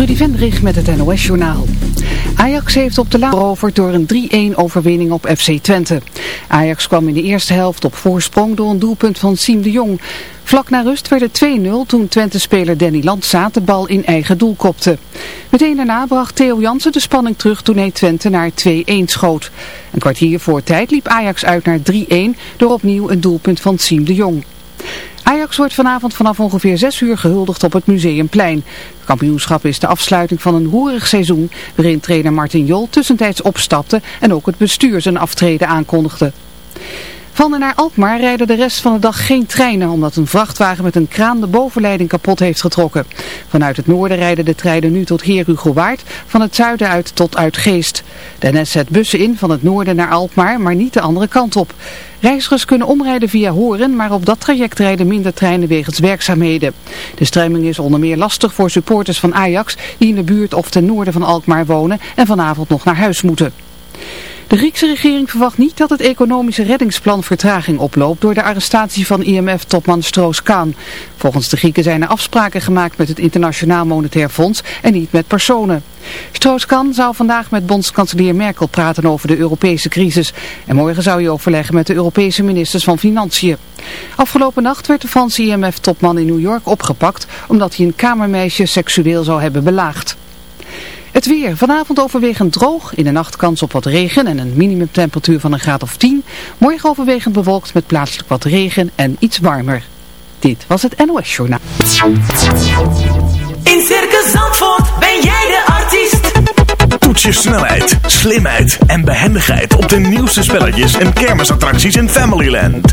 Trudy Vendrich met het NOS-journaal. Ajax heeft op de laatste veroverd door een 3-1 overwinning op FC Twente. Ajax kwam in de eerste helft op voorsprong door een doelpunt van Siem de Jong. Vlak na rust werd het 2-0 toen Twente-speler Danny Landzaat de bal in eigen doel kopte. Meteen daarna bracht Theo Jansen de spanning terug toen hij Twente naar 2-1 schoot. Een kwartier voor tijd liep Ajax uit naar 3-1 door opnieuw een doelpunt van Siem de Jong. Ajax wordt vanavond vanaf ongeveer 6 uur gehuldigd op het Museumplein. Het kampioenschap is de afsluiting van een roerig seizoen waarin trainer Martin Jol tussentijds opstapte en ook het bestuur zijn aftreden aankondigde. Van en naar Alkmaar rijden de rest van de dag geen treinen omdat een vrachtwagen met een kraan de bovenleiding kapot heeft getrokken. Vanuit het noorden rijden de treinen nu tot Heerhugowaard, van het zuiden uit tot Uitgeest. De NS zet bussen in van het noorden naar Alkmaar, maar niet de andere kant op. Reizigers kunnen omrijden via Horen, maar op dat traject rijden minder treinen wegens werkzaamheden. De stremming is onder meer lastig voor supporters van Ajax die in de buurt of ten noorden van Alkmaar wonen en vanavond nog naar huis moeten. De Griekse regering verwacht niet dat het economische reddingsplan vertraging oploopt door de arrestatie van IMF-topman Stroos-Kaan. Volgens de Grieken zijn er afspraken gemaakt met het Internationaal Monetair Fonds en niet met personen. Stroos-Kaan zou vandaag met bondskanselier Merkel praten over de Europese crisis. En morgen zou hij overleggen met de Europese ministers van Financiën. Afgelopen nacht werd de Franse IMF-topman in New York opgepakt omdat hij een kamermeisje seksueel zou hebben belaagd. Het weer. Vanavond overwegend droog. In de nacht kans op wat regen en een minimumtemperatuur van een graad of 10. Morgen overwegend bewolkt met plaatselijk wat regen en iets warmer. Dit was het NOS Journaal. In Circus Zandvoort ben jij de artiest. Toets je snelheid, slimheid en behendigheid op de nieuwste spelletjes en kermisattracties in Familyland.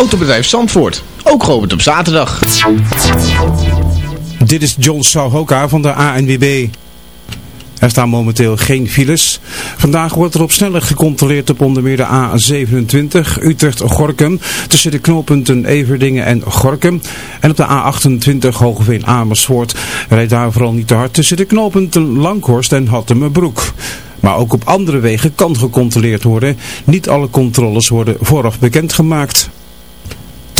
Autobedrijf Zandvoort. Ook geopend op zaterdag. Dit is John Souhoka van de ANWB. Er staan momenteel geen files. Vandaag wordt er op snelheid gecontroleerd op onder meer de A27 Utrecht-Gorkum tussen de knooppunten Everdingen en Gorkum. En op de A28 Hogeveen-Amersfoort rijdt daar vooral niet te hard tussen de knooppunten Langhorst en Hattemerbroek. Maar ook op andere wegen kan gecontroleerd worden. Niet alle controles worden vooraf bekendgemaakt.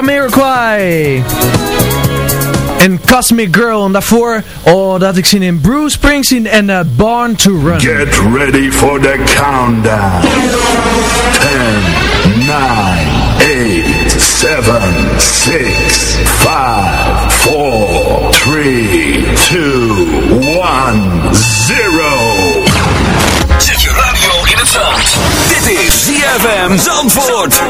Jamiroquai. En Cosmic Girl. En daarvoor, oh, dat ik zin in Bruce Springsteen en uh, Born to Run. Get ready for the countdown. 10, 9, 8, 7, 6, 5, 4, 3, 2, 1, 0. Zet je radio in het zand. Dit is ZFM Zandvoort.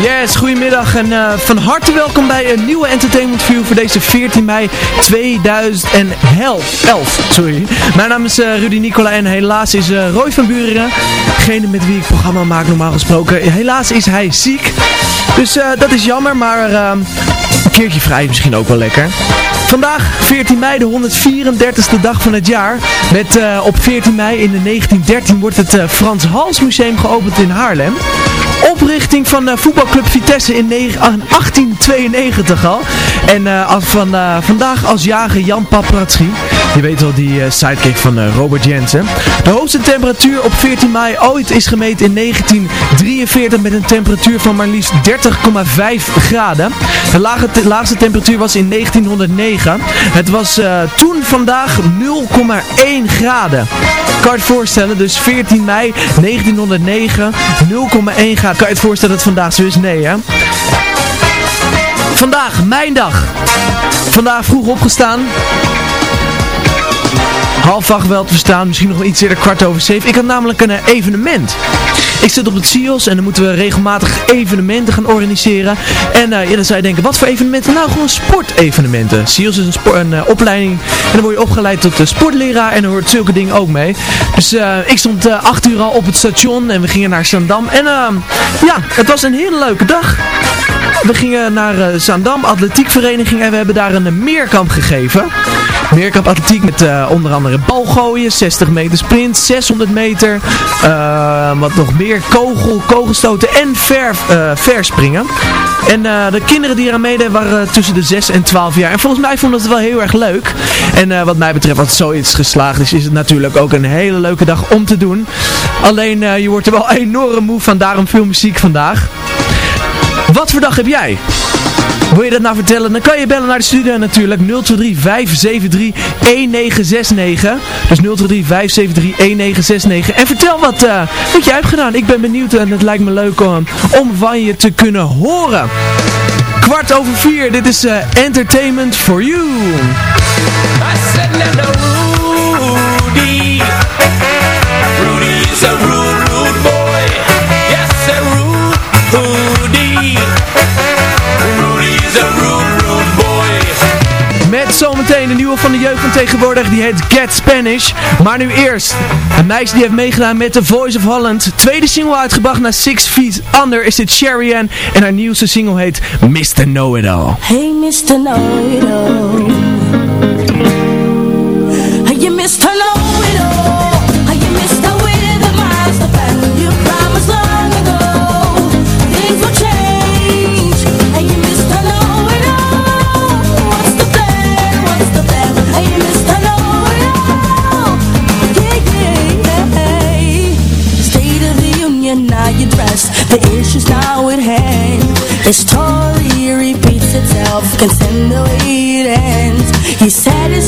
Yes, goedemiddag en uh, van harte welkom bij een nieuwe Entertainment View voor deze 14 mei 2011. 11, sorry. Mijn naam is uh, Rudy Nicola en helaas is uh, Roy van Buringen, degene met wie ik programma maak normaal gesproken, helaas is hij ziek. Dus dat is jammer, maar een keertje vrij is misschien ook wel lekker. Vandaag, 14 mei, de 134ste dag van het jaar. Met op 14 mei in de 1913 wordt het Frans Hals Museum geopend in Haarlem oprichting van uh, voetbalclub Vitesse in 1892 al. En uh, van, vandaag als jager Jan Papratschi. Je weet wel, die sidekick van Robert Jensen. De hoogste temperatuur op 14 mei ooit is gemeten in 1943 met een temperatuur van maar liefst 30,5 graden. De te laagste temperatuur was in 1909. Het was toen vandaag 0,1 graden. Kan je het voorstellen, dus 14 mei 1909, 0,1 graden. Kan je het voorstellen dat het vandaag zo is? Nee, hè? Vandaag, mijn dag. Vandaag vroeg opgestaan. Half acht wel te verstaan, misschien nog iets eerder kwart over zeven. Ik had namelijk een evenement. Ik zit op het CIOS en dan moeten we regelmatig evenementen gaan organiseren. En uh, dan zou je denken, wat voor evenementen? Nou, gewoon sportevenementen. CIOS is een, een uh, opleiding en dan word je opgeleid tot uh, sportleraar en dan hoort zulke dingen ook mee. Dus ik stond acht uur al op het station en we gingen naar Zandam. En ja, het was een hele leuke dag. We gingen naar Zaandam, atletiekvereniging en we hebben daar een meerkamp gegeven. Meerkamp atletiek met uh, onder andere balgooien, 60 meter sprint, 600 meter, uh, wat nog meer, kogel, kogelstoten en ver, verspringen. En de kinderen die eraan meededen waren tussen de 6 en 12 jaar. En volgens mij vonden ze het wel heel erg leuk. En wat mij betreft, wat zoiets geslaagd is, is het natuurlijk ook een hele leuke dag om te doen. Alleen, je wordt er wel enorm moe van, daarom veel muziek vandaag. Wat voor dag heb jij? Wil je dat nou vertellen? Dan kan je bellen naar de studio natuurlijk 023 573 1969. Dus 023 573 1969. En vertel wat, uh, wat jij hebt gedaan. Ik ben benieuwd en het lijkt me leuk om, om van je te kunnen horen. Kwart over vier, dit is uh, Entertainment for You. I said Rudy. Rudy is a rude, van tegenwoordig, die heet Get Spanish. Maar nu eerst, een meisje die heeft meegedaan met The Voice of Holland. Tweede single uitgebracht naar Six Feet Under is dit Sherry Ann. En haar nieuwste single heet Mr. Know-It-All. Hey Mr. Know-It-All Hey you Mr. Know-It-All Can send the way it ends He said his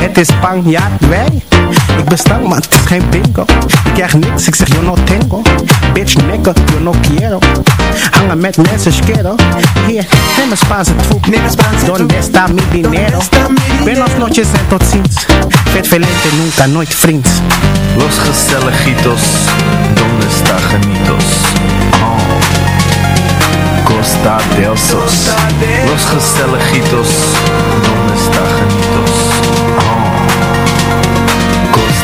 Het is Spanjaard, wij. Ik ben stank, maar het is geen bingo. Ik krijg niks, ik zeg yo no tengo. Bitch, nigga, yo no quiero. Hangen met mensen, schero. Hier, neem een Spaanse troep. Donde está mi dinero? Buenos noches en tot ziens. Vet velente, nunca, nooit vriends. Los Gestelejitos, ¿dónde está Janitos? Oh, Costa del Sos. Los Gestelejitos, ¿dónde está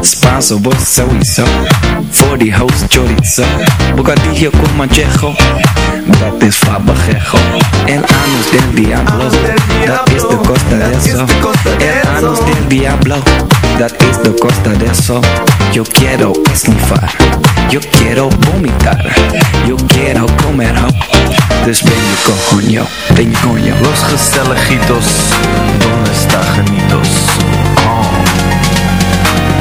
Vos sowieso. Voor die host chorizo. Bocadillo con manchejo. Dat is fabajejo. El anus del diablo. Dat is de costa de eso. El anus del diablo. Dat is de costa de eso. Yo quiero esnifar. Yo quiero vomitar. Yo quiero comer ho. Dus ben je coño. Ben coño. Los Gestelejitos, ¿dónde está Janitos?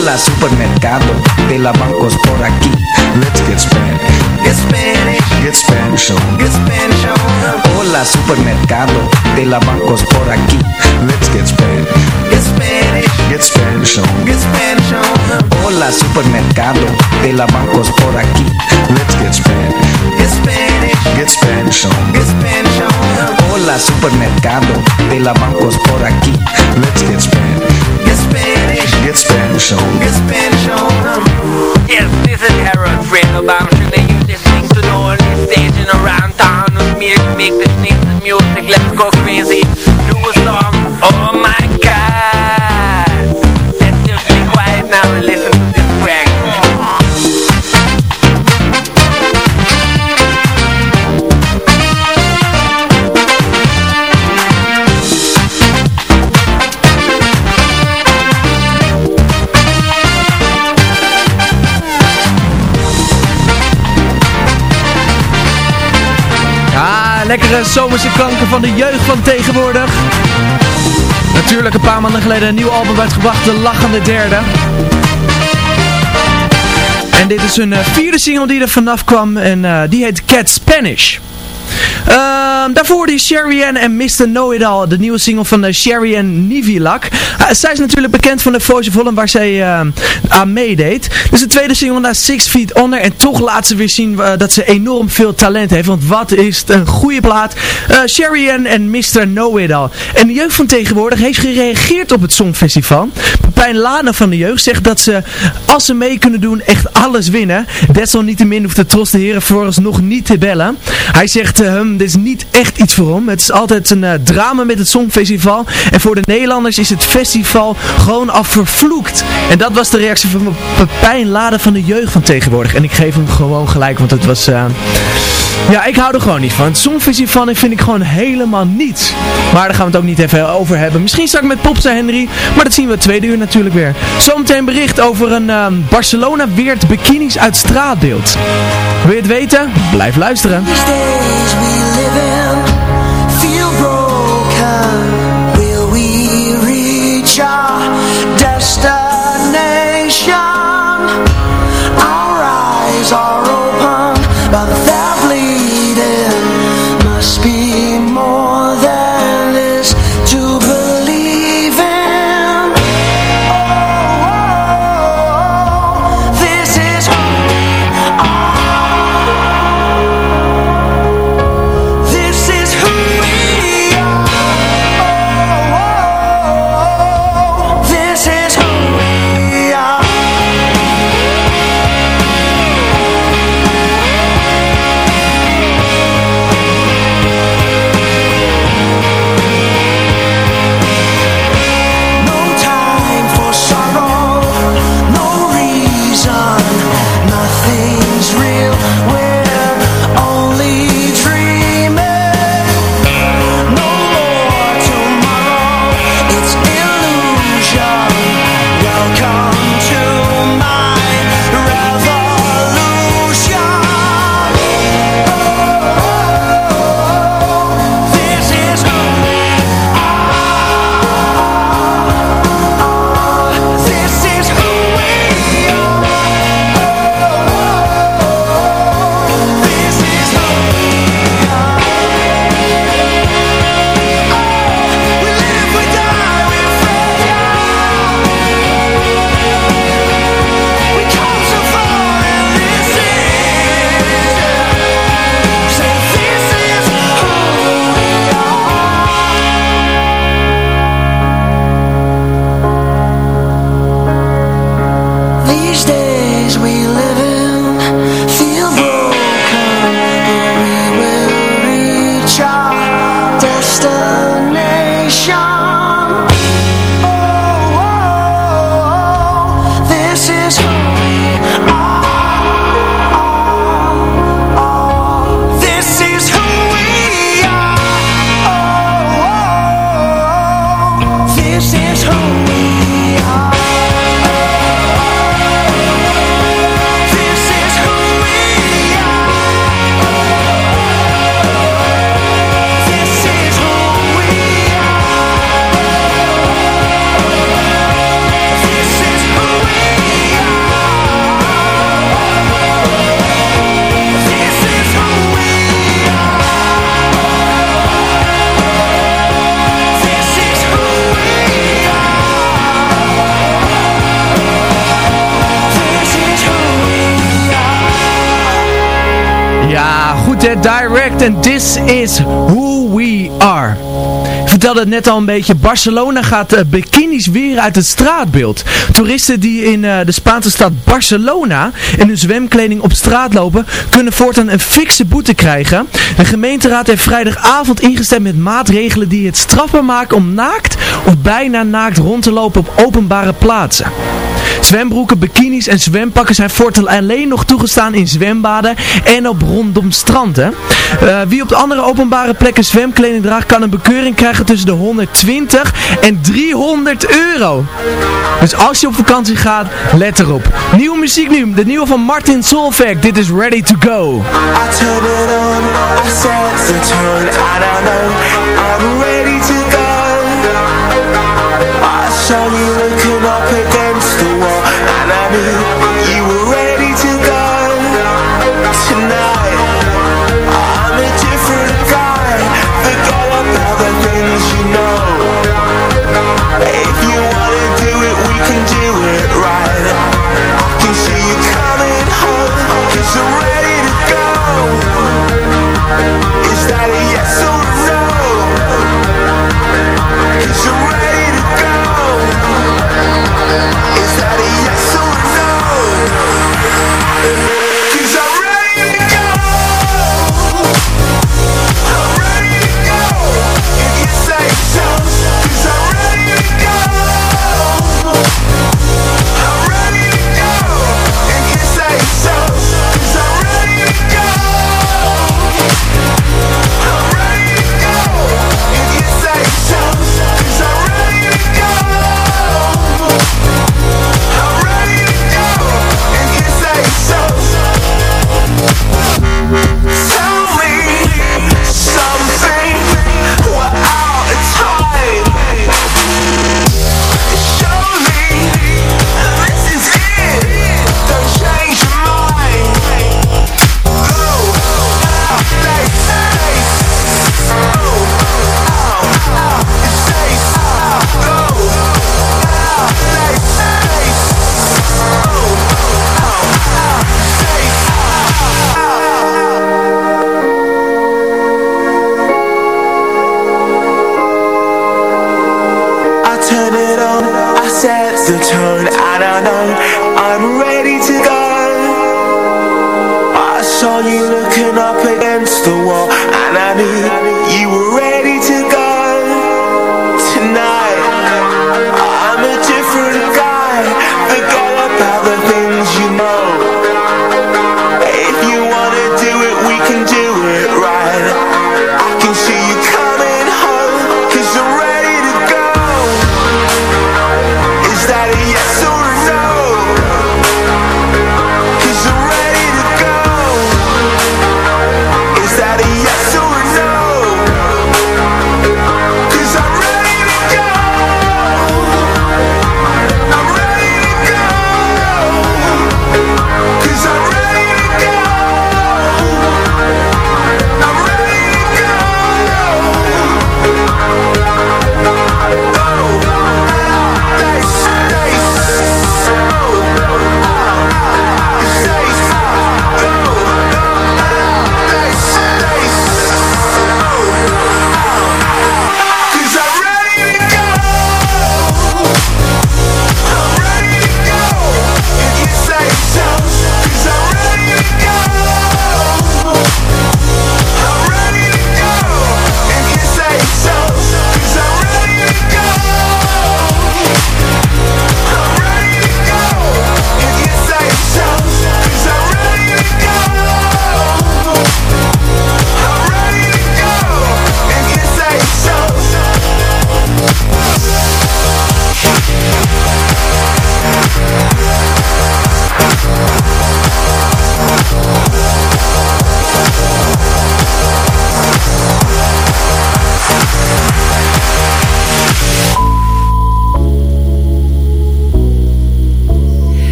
Hola supermercado de la bancos por aquí. Let's get Spanish. Get Spanish. Get Spanish on. Get Spanish on. Hola supermercado de la bancos por aquí. Let's get Spanish. Get Spanish. Get Spanish on. Get Spanish on. Hola supermercado de la bancos por aquí. Let's get Spanish. Get Spanish. Get Spanish on. Get Spanish on. Hola supermercado de la bancos por aquí. Let's get Spanish. Get Spanish. Get Spanish on. Get Spanish on. Yes, this is Harold Fredo Bamshin and you listening to the only station around town with me to make this nice music. Let's go crazy. Do a song. Oh my lekkere zomerse klanken van de jeugd van tegenwoordig. Natuurlijk een paar maanden geleden een nieuw album uitgebracht, De Lachende Derde. En dit is hun eh, vierde single die er vanaf kwam en eh, die heet Cat Spanish. Ehm, daarvoor die Sherry Ann en Mr. Know-It-All, de nieuwe single van uh, Sherry Ann Nivilak. Uh, zij is natuurlijk bekend van de Voice of Holland waar zij uh, aan meedeed. Dus de tweede single naar Six Feet Under en toch laat ze weer zien dat ze enorm veel talent heeft. Want wat is het een goede plaat. Uh, Sherry Ann en Mr. Know-It-All. En de jeugd van tegenwoordig heeft gereageerd op het Songfestival. Pepijn Lana van de jeugd zegt dat ze, als ze mee kunnen doen, echt alles winnen. Desalniettemin hoeft de Tros de Heren vooralsnog niet te bellen. Hij zegt, uh, dit is niet echt iets voor hem. Het is altijd een uh, drama met het Songfestival. En voor de Nederlanders is het festival gewoon al vervloekt. En dat was de reactie van Pepijn Lade van de jeugd van tegenwoordig. En ik geef hem gewoon gelijk, want het was... Uh, ja, ik hou er gewoon niet van. Het Songfestival vind ik gewoon helemaal niets. Maar daar gaan we het ook niet even over hebben. Misschien straks met Popsa Henry. Maar dat zien we tweede uur natuurlijk weer. Zometeen bericht over een uh, Barcelona weert bikinis uit straatbeeld. Wil je het weten? Blijf luisteren. Ja, goed hè, direct en this is who we are. Ik vertelde het net al een beetje, Barcelona gaat eh, bikinis weer uit het straatbeeld. Toeristen die in eh, de Spaanse stad Barcelona in hun zwemkleding op straat lopen, kunnen voortaan een fikse boete krijgen. De gemeenteraad heeft vrijdagavond ingestemd met maatregelen die het strafbaar maken om naakt of bijna naakt rond te lopen op openbare plaatsen. Zwembroeken, bikinis en zwempakken zijn voortaan alleen nog toegestaan in zwembaden en op rondom stranden. Eh, wie op de andere openbare plekken zwemkleding draagt, kan een bekeuring krijgen tussen de 120 en 300 euro. Dus als je op vakantie gaat, let erop. Nieuwe muziek nu, de nieuwe van Martin Solveig. Dit is Ready to Go. Up. wall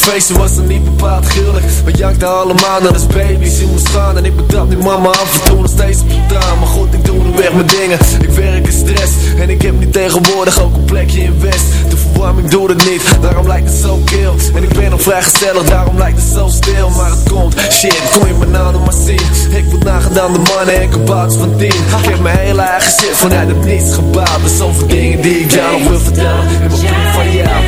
feestje was dan niet bepaald gruwelijk We jankten allemaal naar als baby's in me staan En ik betrap nu mama af en toe nog steeds op traan Maar goed, ik doe nu weg mijn dingen. Ik werk in stress. En ik heb niet tegenwoordig ook een plekje in West. De verwarming doet het niet, daarom lijkt het zo kil. En ik ben nog vrij gezellig, daarom lijkt het zo stil. Maar het komt, shit, kom je me nou nog maar zien Ik word nagedaan de mannen en kabouts van tien. Ik heb mijn hele eigen shit vanuit het niets gebouwd Er zoveel dingen die ik jou nog wil vertellen. In mijn van jou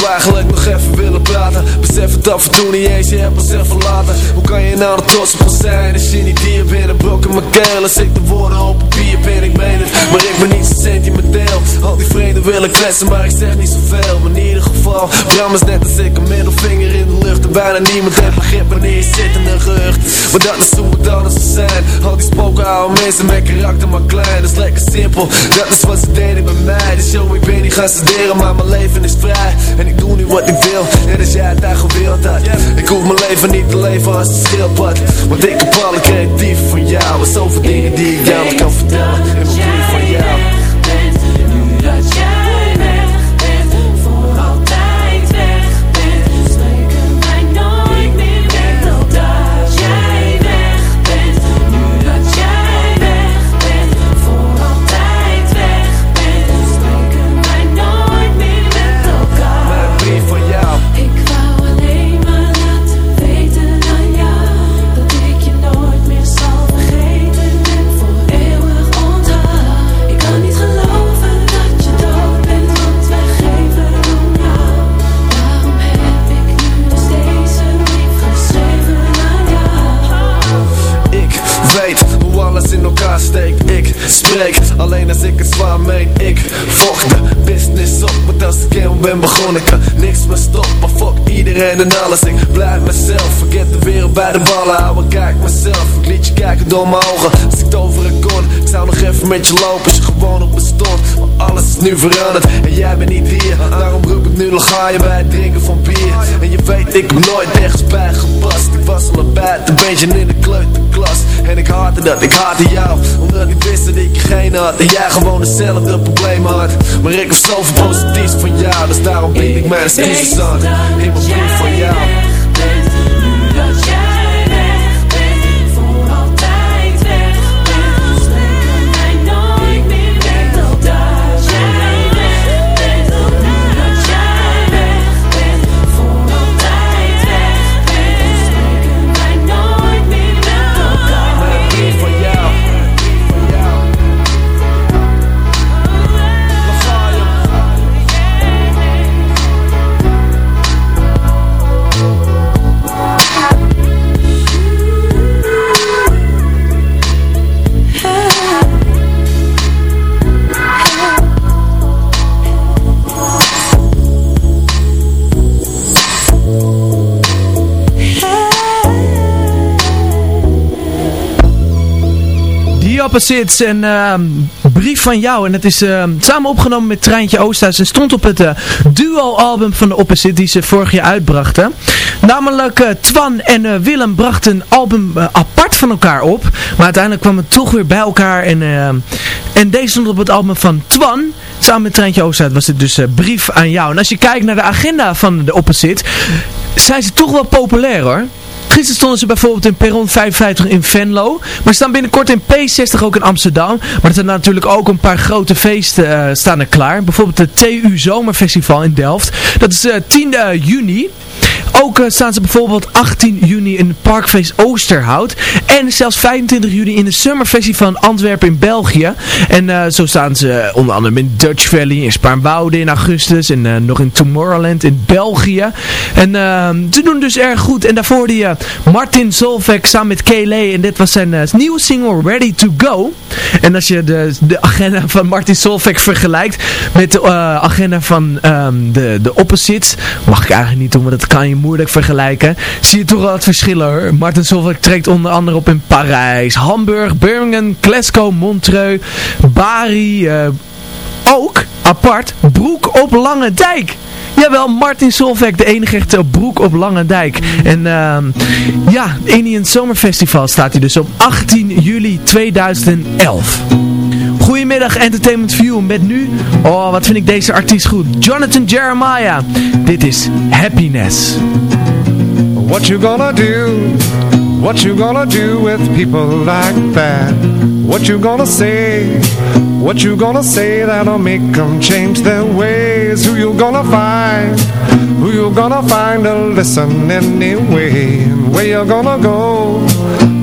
woorden, Besef het af en toe niet eens, je hebt even verlaten. Hoe kan je nou er trots op zijn als je niet hier bent? En brok in mijn keel als ik de woorden op papier ben Ik meen het, maar ik ben niet zo sentimenteel. Al die vrede willen kletsen, maar ik zeg niet zoveel. Maar in ieder geval, Bram is net als ik een middelvinger in de lucht. En bijna niemand heeft begrip wanneer je zit in een gerucht. Maar dat is hoe het zou zijn Al die spoken oude mensen met karakter maar klein. Dat is lekker simpel, dat is wat ze deden bij mij. Dus yo, ik ben niet gaan studeren, maar mijn leven is vrij. En ik doe nu wat ik wil, net als jij het gewild had Ik hoef mijn leven niet te leven als een schildpad Want ik heb alle creatief van jou En zoveel dingen die ik jou kan vertellen als ik vocht business op als ik eenmaal ben begonnen kan niks meer stoppen Fuck iedereen en alles Ik blijf mezelf. Vergeet de wereld bij de ballen Hou kijk mezelf. Ik liet je kijken door mijn ogen. Als ik toveren kon Ik zou nog even met je lopen. Als je gewoon op me stond Maar alles is nu veranderd. En jij bent niet hier Daarom roep ik nu nog ga je bij het drinken van bier. En je weet ik heb nooit ergens bij gepast. Ik was al een bad, een beetje in de kleuterklas. En ik haatte dat, ik haatte jou. Omdat ik wist dat ik geen had. En jij gewoon hetzelfde probleem had. Maar ik heb zoveel positiefs van jou Dus daarom bied ik mijn excuses aan. In mijn brief van jou Opposites en ehm, brief van jou. En het is ehm, samen opgenomen met Treintje Oosthuis. En stond op het eh, duo-album van de Opposite die ze vorig jaar uitbrachten. Namelijk eh, Twan en eh, Willem brachten een album apart van elkaar op. Maar uiteindelijk kwam het toch weer bij elkaar. En, ehm, en deze stond op het album van Twan. Samen met Treintje Oosthuis was het dus brief aan jou. En als je kijkt naar de agenda van de Opposite, zijn ze toch wel populair hoor. Gisteren stonden ze bijvoorbeeld in Perron 55 in Venlo. Maar staan binnenkort in P60 ook in Amsterdam. Maar er zijn natuurlijk ook een paar grote feesten eh, staan er klaar. Bijvoorbeeld het TU Zomerfestival in Delft. Dat is eh 10 juni. Ook eh, staan ze bijvoorbeeld 18 juni in het Parkfeest Oosterhout. En zelfs 25 juni in de Summerfestie van Antwerpen in België. En eh, zo staan ze onder andere in Dutch Valley, in Spaarnwoude in augustus. En eh, nog in Tomorrowland in België. En ehm, ze doen dus erg goed. En daarvoor je Martin Solveig samen met Kaylee. En dit was zijn eh, nieuwe single Ready to Go. En als je de, de agenda van Martin Solveig vergelijkt met de eh, agenda van ehm, de, de opposites. Mag ik eigenlijk niet doen, want dat kan je moeilijk vergelijken. Zie je toch wel het verschil hoor. Martin Solveig trekt onder andere op in Parijs, Hamburg, Birmingham, Glasgow, Montreux, Bari... eh, ook, apart, Broek op Lange Dijk. Jawel, Martin Solveig, de enige echte Broek op Lange Dijk. En ehm, ja, Indian Summer Festival staat hij dus op 18 juli 2011. Goedemiddag Entertainment View met nu, oh wat vind ik deze artiest goed, Jonathan Jeremiah. Dit is Happiness. What you gonna do? What you gonna do with people like that? What you gonna say? What you gonna say that'll make them change their ways? Who you gonna find? Who you gonna find to listen anyway? And where you gonna go?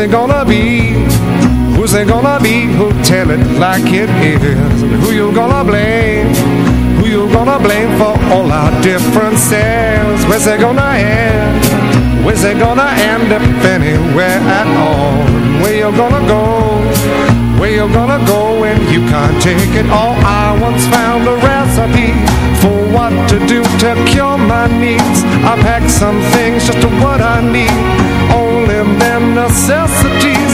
It gonna be? Who's it gonna be? Who'll tell it like it is? Who you gonna blame? Who you gonna blame for all our differences? Where's it gonna end? Where's it gonna end if anywhere at all? Where you gonna go? Where you gonna go when you can't take it all? I once found a recipe for what to do to cure my needs. I packed some things just to what I need. Only them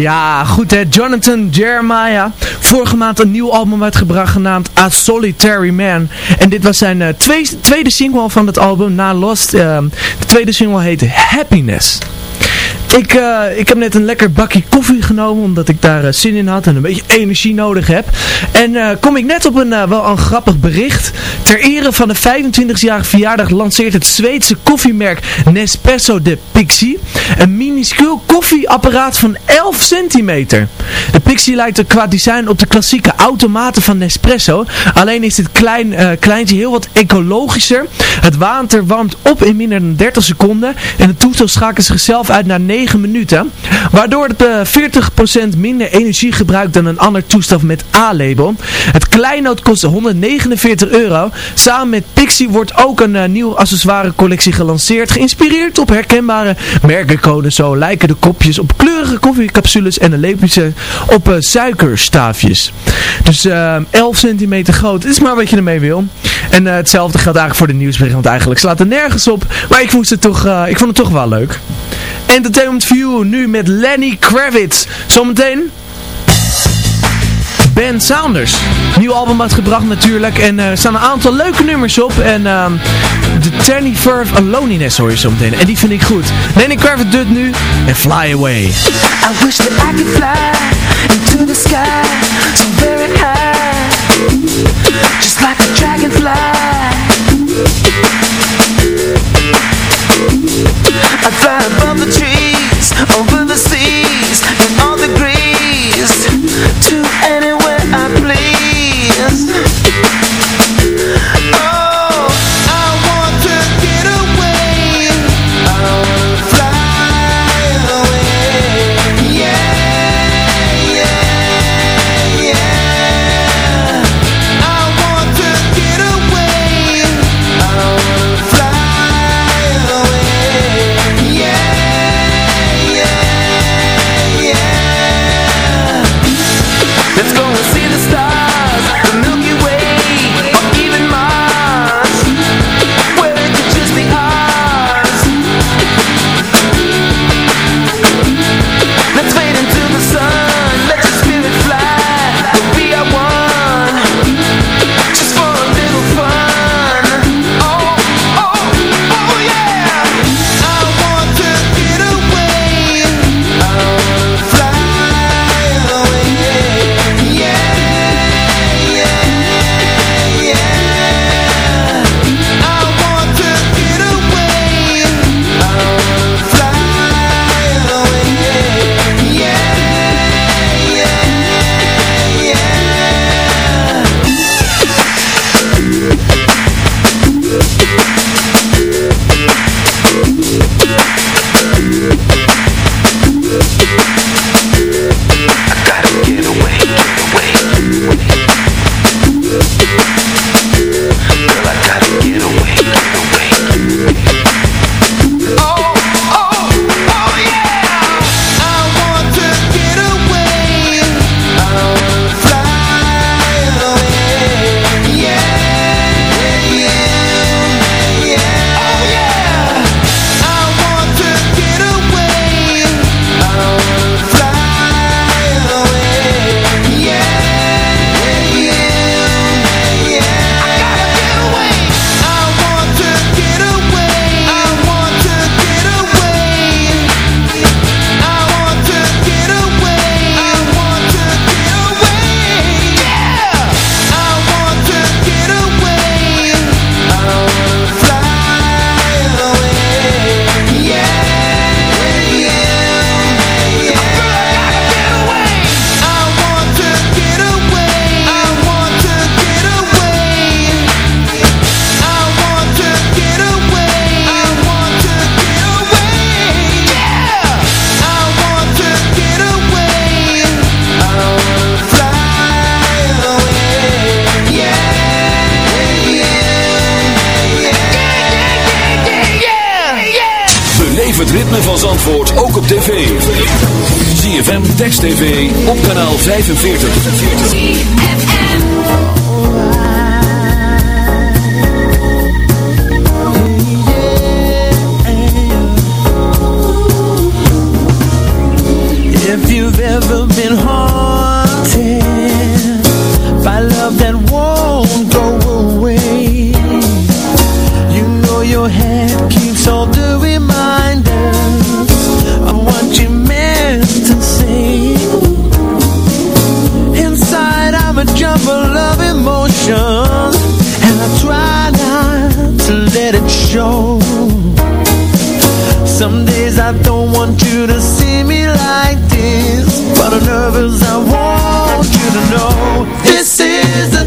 Ja, goed hè, Jonathan Jeremiah. Vorige maand een nieuw album uitgebracht genaamd A Solitary Man. En dit was zijn eh, twee- tweede single van het album na Lost. eh, de tweede single heette Happiness. Ik, eh, ik heb net een lekker bakje koffie genomen, omdat ik daar eh, zin in had en een beetje energie nodig heb. En eh, kom ik net op een wel een grappig bericht. Ter ere van de 25-jarige verjaardag lanceert het Zweedse koffiemerk Nespresso de Pixie een minuscuul koffieapparaat van 11 centimeter. De Pixie lijkt qua design op de klassieke automaten van Nespresso. Alleen is dit klein, kleintje heel wat ecologischer. Het water warmt op in minder dan 30 seconden. En het toestel schakelt zichzelf uit na 9 minuten. Waardoor het eh, 40% minder energie gebruikt dan een ander toestel met A-label. Het kleinoot kost 149 euro. Samen met Pixie wordt ook een eh, nieuwe accessoirecollectie gelanceerd. Geïnspireerd op herkenbare merkencodes. Zo lijken de kopjes op kleurige koffiecapsules en de lepeltjes op eh, suikerstaafjes. Dus eh, 11 centimeter groot. Is maar wat je ermee wil. En eh, hetzelfde geldt eigenlijk voor de nieuwsbericht. Want eigenlijk slaat er nergens op. Maar ik vond het toch, eh, ik vond het toch wel leuk. Entertainment View nu met Lenny Kravitz. Zometeen... Ben Saunders. Nieuw album uitgebracht natuurlijk. En eh, er staan een aantal leuke nummers op. En ehm, de 21st eh, Loneliness hoor je zo meteen. En die vind ik goed. Lenny Kravitz doet nu. En Fly Away. I wish that I could fly into the sky. So very high. Just like a dragonfly. 46 to let it show. Some days I don't want you to see me like this But on others I want you to know This is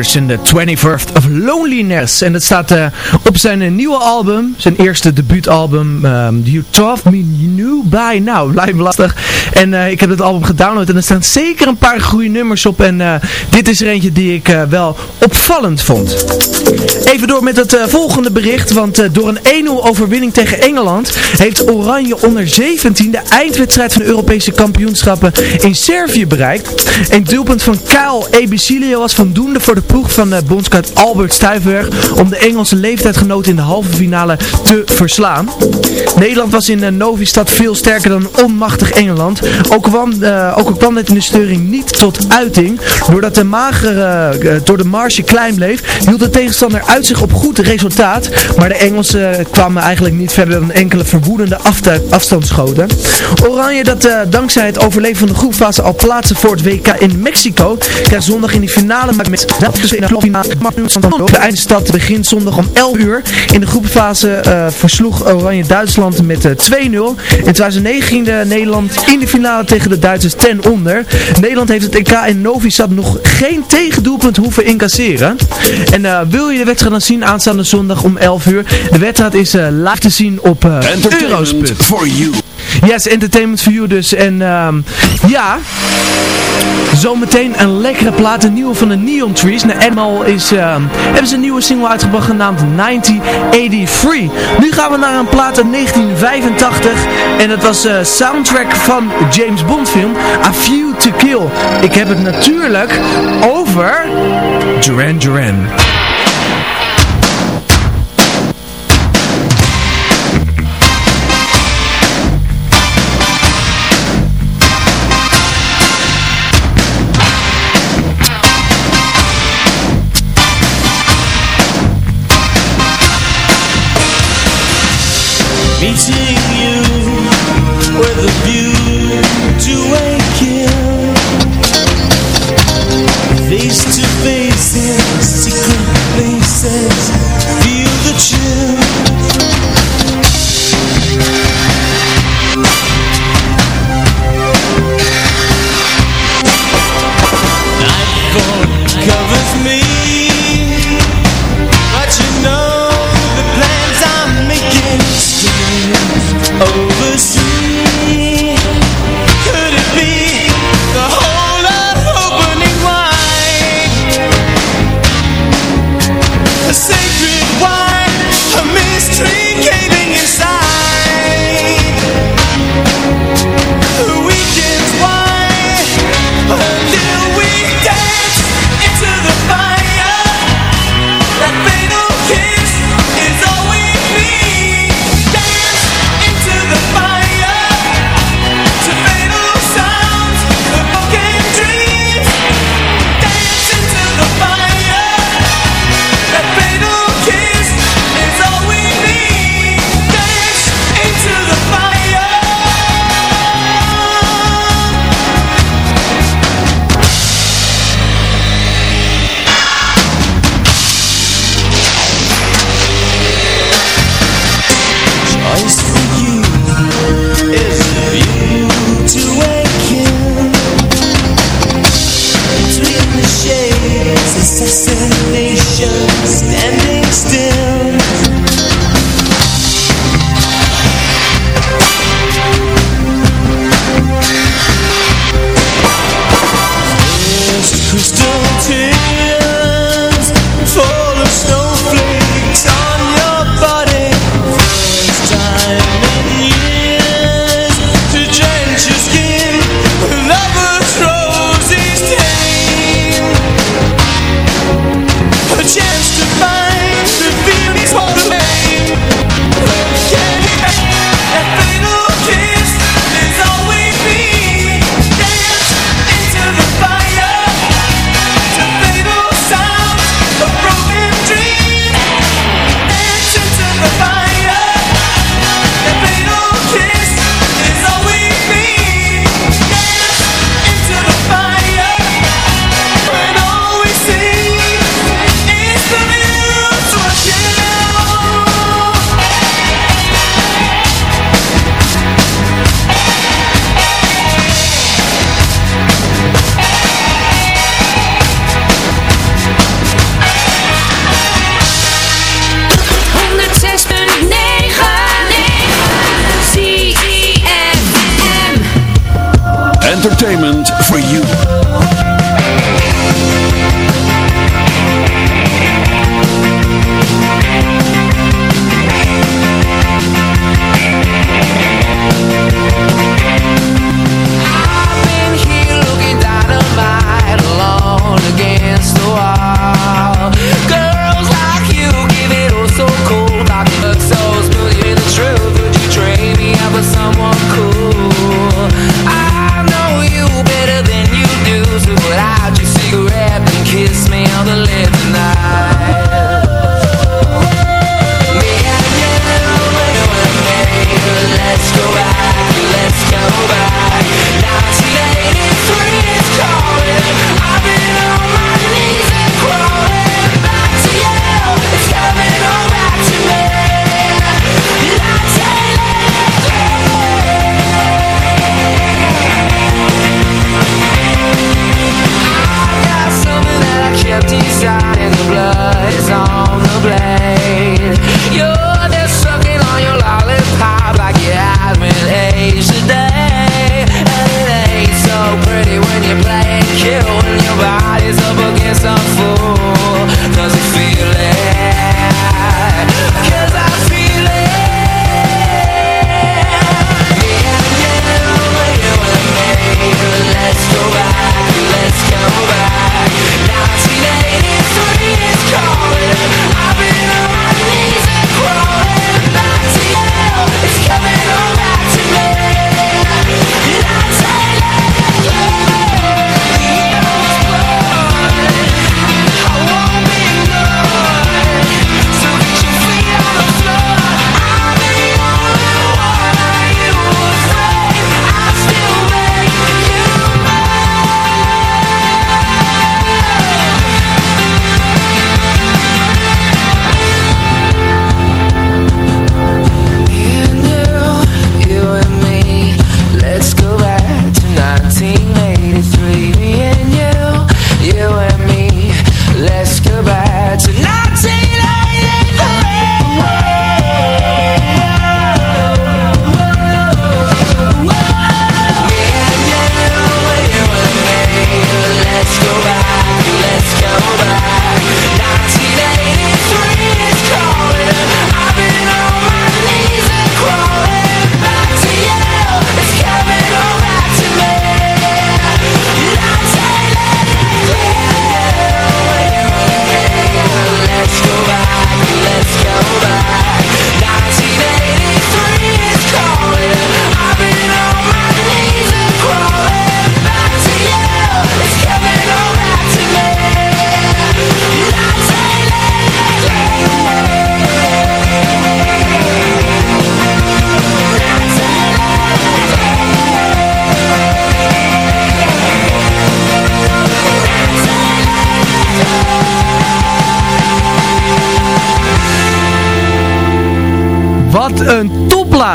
In the 21st of Loneliness. En dat staat eh, op zijn eh, nieuwe album, zijn eerste debuutalbum, um, You Taught Me New By Now. En eh, ik heb het album gedownload en er staan zeker een paar goede nummers op. En eh, dit is er eentje die ik eh, wel opvallend vond. Even door met het volgende bericht, want door een 1-0 overwinning tegen Engeland heeft Oranje onder 17 de eindwedstrijd van de Europese kampioenschappen in Servië bereikt. Een doelpunt van Kyle Ebicilio was voldoende voor de ploeg van bondscoach Albert Stuyvenberg om de Engelse leeftijdgenoot in de halve finale te verslaan. Nederland was in Novi Stad veel sterker dan onmachtig Engeland. Ook kwam, eh, ook kwam dit in de steuring niet tot uiting. Doordat de magere, eh, door de marge klein bleef, hield de tegenstander uit zich op goed resultaat. Maar de Engelsen kwamen eigenlijk niet verder dan enkele verwoedende afstandsschoten. Oranje dat eh, dankzij het overleven van de groepfase al plaatsen voor het WK in Mexico, krijgt zondag in de finale met de eindstad begint zondag om 11 uur. In de groepfase versloeg Oranje Duitsland met eh, 2-0. In 2009 ging de Nederland in de finale tegen de Duitsers ten onder. Nederland heeft het EK in Novi Sad nog geen tegendoelpunt hoeven incasseren. En eh, wil je de wedstrijd dan zien aanstaande zondag om 11 uur? De wedstrijd is live te zien op uh, Eurosput. for you. Yes, entertainment for you dus. En ehm, ja, zometeen een lekkere plaat, een nieuwe van de Neon Trees. Nou, is, ehm, hebben ze een nieuwe single uitgebracht genaamd 1983. Nu gaan we naar een plaat uit 1985. En dat was de soundtrack van James Bond film A Few to Kill. Ik heb het natuurlijk over Duran Duran.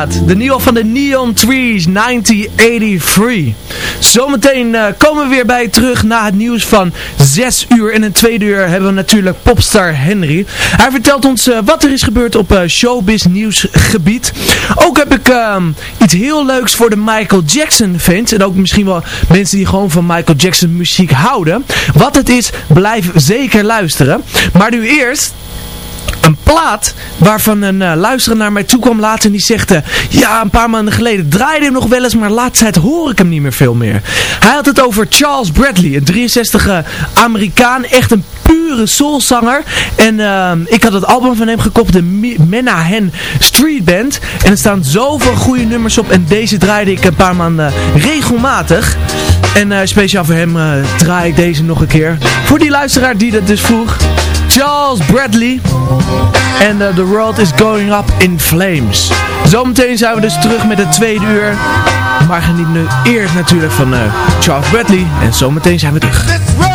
De nieuwe van de Neon Trees 1983. Zometeen eh, komen we weer bij terug na het nieuws van 6 uur. En in het tweede uur hebben we natuurlijk popstar Henry. Hij vertelt ons eh, wat er is gebeurd op eh, showbiz nieuwsgebied. Ook heb ik ehm, iets heel leuks voor de Michael Jackson fans. En ook misschien wel mensen die gewoon van Michael Jackson muziek houden. Wat het is, blijf zeker luisteren. Maar nu eerst een plaat waarvan een eh, luisteraar naar mij toe kwam later en die zegt, ja een paar maanden geleden draaide hem nog wel eens, maar laatst tijd hoor ik hem niet meer veel meer. Hij had het over Charles Bradley, een 63-jarige Amerikaan, echt een pure soulzanger. En eh, ik had het album van hem gekocht, de Menahan Street Band. En er staan zoveel goede nummers op en deze draaide ik een paar maanden regelmatig. En eh, speciaal voor hem eh, draai ik deze nog een keer. Voor die luisteraar die dat dus vroeg. Charles Bradley. En eh, The World is Going Up in Flames. Zometeen zijn we dus terug met het tweede uur. Maar geniet nu eerst natuurlijk van eh, Charles Bradley. En zometeen zijn we terug.